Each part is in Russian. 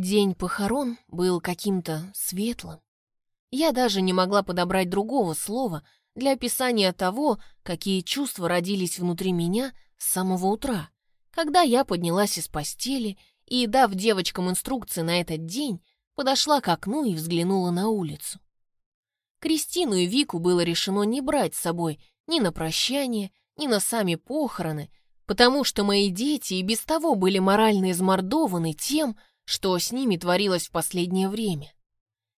День похорон был каким-то светлым. Я даже не могла подобрать другого слова для описания того, какие чувства родились внутри меня с самого утра, когда я поднялась из постели и, дав девочкам инструкции на этот день, подошла к окну и взглянула на улицу. Кристину и Вику было решено не брать с собой ни на прощание, ни на сами похороны, потому что мои дети и без того были морально измордованы тем, что с ними творилось в последнее время.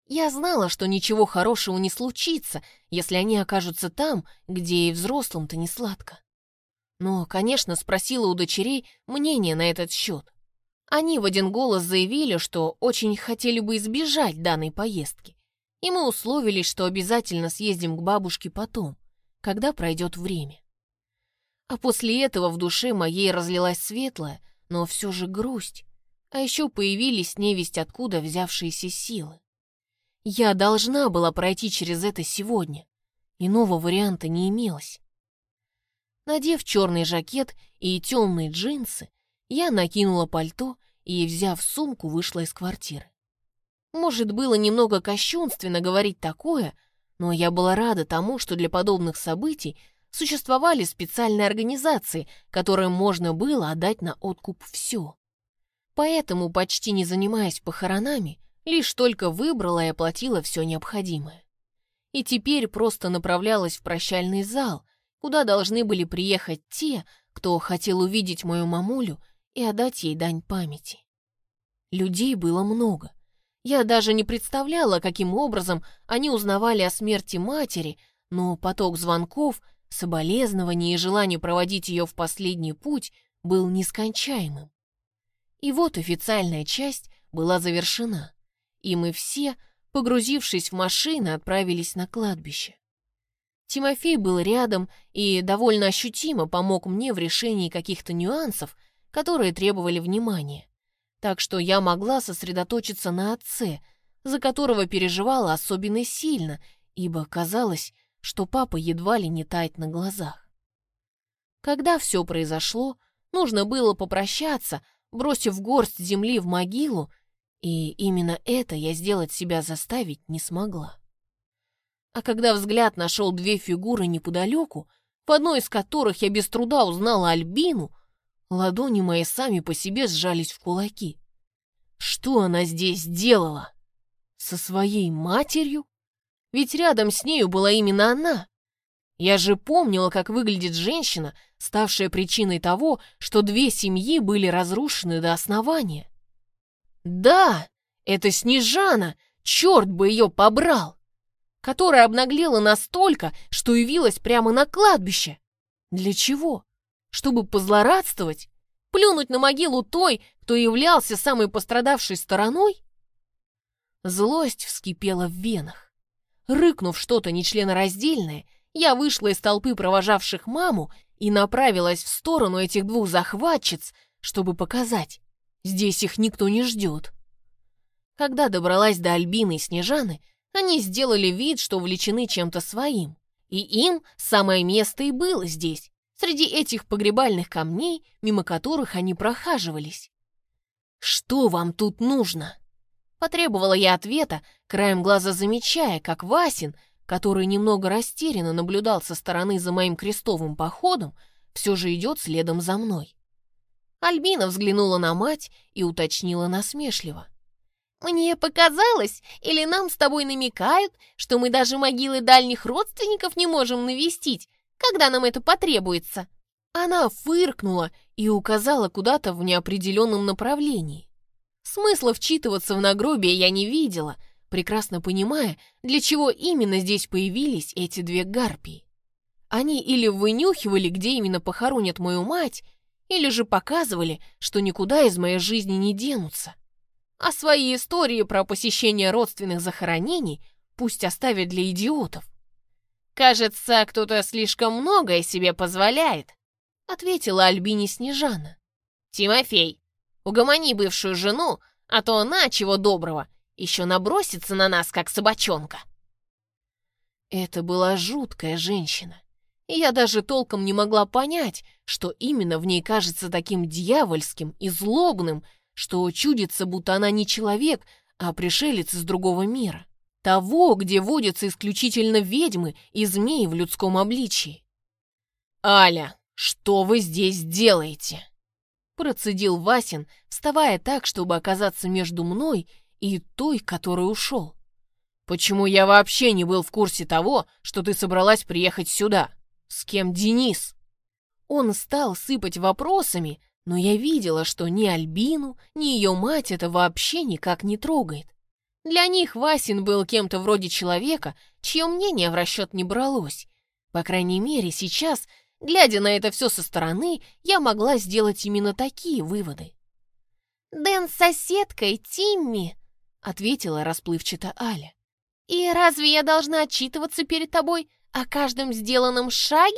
Я знала, что ничего хорошего не случится, если они окажутся там, где и взрослым-то не сладко. Но, конечно, спросила у дочерей мнение на этот счет. Они в один голос заявили, что очень хотели бы избежать данной поездки, и мы условились, что обязательно съездим к бабушке потом, когда пройдет время. А после этого в душе моей разлилась светлая, но все же грусть, а еще появились невесть откуда взявшиеся силы. Я должна была пройти через это сегодня. Иного варианта не имелось. Надев черный жакет и темные джинсы, я накинула пальто и, взяв сумку, вышла из квартиры. Может, было немного кощунственно говорить такое, но я была рада тому, что для подобных событий существовали специальные организации, которым можно было отдать на откуп все. Поэтому, почти не занимаясь похоронами, лишь только выбрала и оплатила все необходимое. И теперь просто направлялась в прощальный зал, куда должны были приехать те, кто хотел увидеть мою мамулю и отдать ей дань памяти. Людей было много. Я даже не представляла, каким образом они узнавали о смерти матери, но поток звонков, соболезнований и желание проводить ее в последний путь был нескончаемым. И вот официальная часть была завершена, и мы все, погрузившись в машины, отправились на кладбище. Тимофей был рядом и довольно ощутимо помог мне в решении каких-то нюансов, которые требовали внимания. Так что я могла сосредоточиться на отце, за которого переживала особенно сильно, ибо казалось, что папа едва ли не тает на глазах. Когда все произошло, нужно было попрощаться, бросив горсть земли в могилу, и именно это я сделать себя заставить не смогла. А когда взгляд нашел две фигуры неподалеку, в одной из которых я без труда узнала Альбину, ладони мои сами по себе сжались в кулаки. Что она здесь делала? Со своей матерью? Ведь рядом с нею была именно она. Я же помнила, как выглядит женщина, ставшая причиной того, что две семьи были разрушены до основания. Да, это Снежана, черт бы ее побрал, которая обнаглела настолько, что явилась прямо на кладбище. Для чего? Чтобы позлорадствовать? Плюнуть на могилу той, кто являлся самой пострадавшей стороной? Злость вскипела в венах. Рыкнув что-то нечленораздельное, я вышла из толпы провожавших маму и направилась в сторону этих двух захватчиц, чтобы показать, здесь их никто не ждет. Когда добралась до Альбины и Снежаны, они сделали вид, что увлечены чем-то своим, и им самое место и было здесь, среди этих погребальных камней, мимо которых они прохаживались. «Что вам тут нужно?» Потребовала я ответа, краем глаза замечая, как Васин — который немного растерянно наблюдал со стороны за моим крестовым походом, все же идет следом за мной. Альбина взглянула на мать и уточнила насмешливо. «Мне показалось, или нам с тобой намекают, что мы даже могилы дальних родственников не можем навестить, когда нам это потребуется?» Она фыркнула и указала куда-то в неопределенном направлении. Смысла вчитываться в нагробие я не видела — прекрасно понимая, для чего именно здесь появились эти две гарпии. Они или вынюхивали, где именно похоронят мою мать, или же показывали, что никуда из моей жизни не денутся. А свои истории про посещение родственных захоронений пусть оставят для идиотов. «Кажется, кто-то слишком многое себе позволяет», — ответила Альбине Снежана. «Тимофей, угомони бывшую жену, а то она, чего доброго, еще набросится на нас, как собачонка. Это была жуткая женщина. И я даже толком не могла понять, что именно в ней кажется таким дьявольским и злобным, что чудится, будто она не человек, а пришелец из другого мира. Того, где водятся исключительно ведьмы и змеи в людском обличии. «Аля, что вы здесь делаете?» Процедил Васин, вставая так, чтобы оказаться между мной и той, который ушел. «Почему я вообще не был в курсе того, что ты собралась приехать сюда? С кем Денис?» Он стал сыпать вопросами, но я видела, что ни Альбину, ни ее мать это вообще никак не трогает. Для них Васин был кем-то вроде человека, чье мнение в расчет не бралось. По крайней мере, сейчас, глядя на это все со стороны, я могла сделать именно такие выводы. «Дэн с соседкой Тимми», — ответила расплывчато Аля. «И разве я должна отчитываться перед тобой о каждом сделанном шаге?»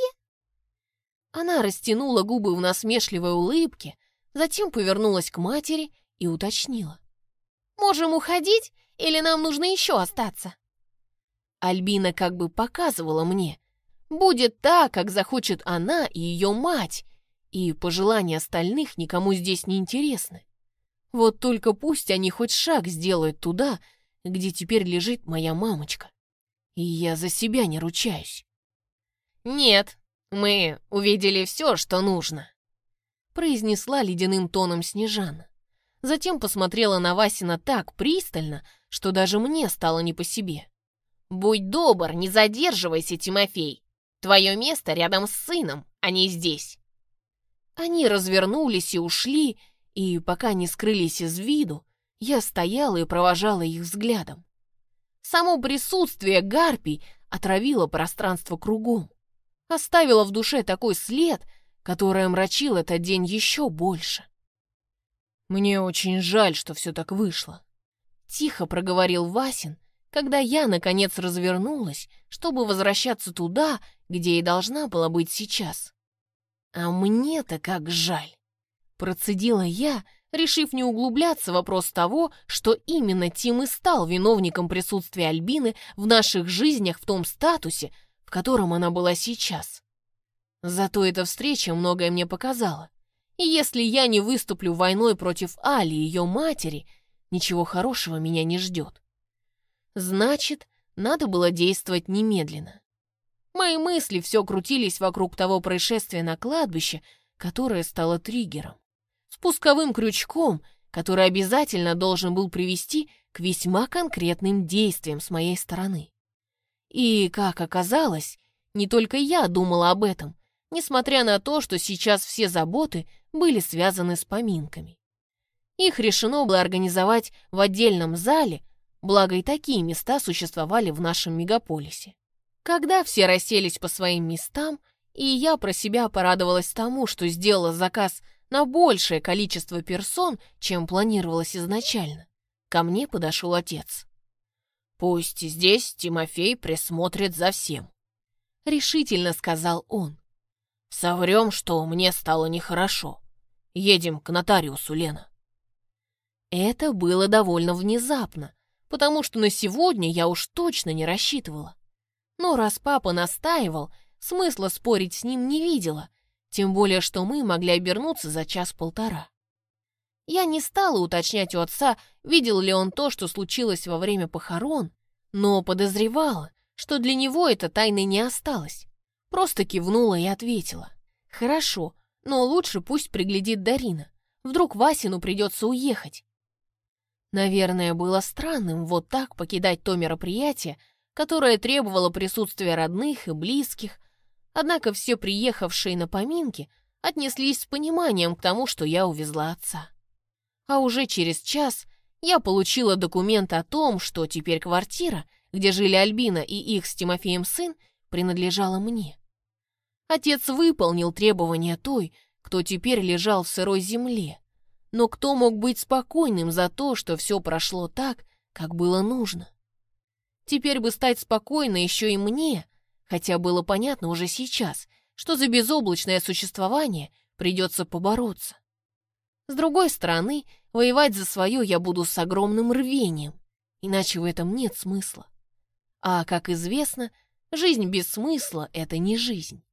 Она растянула губы в насмешливой улыбке, затем повернулась к матери и уточнила. «Можем уходить или нам нужно еще остаться?» Альбина как бы показывала мне. Будет так, как захочет она и ее мать, и пожелания остальных никому здесь не интересны. Вот только пусть они хоть шаг сделают туда, где теперь лежит моя мамочка. И я за себя не ручаюсь. «Нет, мы увидели все, что нужно», произнесла ледяным тоном Снежана. Затем посмотрела на Васина так пристально, что даже мне стало не по себе. «Будь добр, не задерживайся, Тимофей. Твое место рядом с сыном, а не здесь». Они развернулись и ушли, и пока не скрылись из виду, я стояла и провожала их взглядом. Само присутствие гарпий отравило пространство кругом, оставило в душе такой след, который омрачил этот день еще больше. «Мне очень жаль, что все так вышло», — тихо проговорил Васин, когда я, наконец, развернулась, чтобы возвращаться туда, где и должна была быть сейчас. «А мне-то как жаль!» Процедила я, решив не углубляться в вопрос того, что именно Тим и стал виновником присутствия Альбины в наших жизнях в том статусе, в котором она была сейчас. Зато эта встреча многое мне показала. И если я не выступлю войной против Али и ее матери, ничего хорошего меня не ждет. Значит, надо было действовать немедленно. Мои мысли все крутились вокруг того происшествия на кладбище, которое стало триггером спусковым крючком, который обязательно должен был привести к весьма конкретным действиям с моей стороны. И, как оказалось, не только я думала об этом, несмотря на то, что сейчас все заботы были связаны с поминками. Их решено было организовать в отдельном зале, благо и такие места существовали в нашем мегаполисе. Когда все расселись по своим местам, и я про себя порадовалась тому, что сделала заказ на большее количество персон, чем планировалось изначально. Ко мне подошел отец. «Пусть здесь Тимофей присмотрит за всем», — решительно сказал он. «Соврем, что мне стало нехорошо. Едем к нотариусу, Лена». Это было довольно внезапно, потому что на сегодня я уж точно не рассчитывала. Но раз папа настаивал, смысла спорить с ним не видела, тем более, что мы могли обернуться за час-полтора. Я не стала уточнять у отца, видел ли он то, что случилось во время похорон, но подозревала, что для него это тайной не осталось. Просто кивнула и ответила. «Хорошо, но лучше пусть приглядит Дарина. Вдруг Васину придется уехать». Наверное, было странным вот так покидать то мероприятие, которое требовало присутствия родных и близких, Однако все приехавшие на поминки отнеслись с пониманием к тому, что я увезла отца. А уже через час я получила документ о том, что теперь квартира, где жили Альбина и их с Тимофеем сын, принадлежала мне. Отец выполнил требования той, кто теперь лежал в сырой земле. Но кто мог быть спокойным за то, что все прошло так, как было нужно? Теперь бы стать спокойно еще и мне, хотя было понятно уже сейчас, что за безоблачное существование придется побороться. С другой стороны, воевать за свое я буду с огромным рвением, иначе в этом нет смысла. А, как известно, жизнь без смысла — это не жизнь.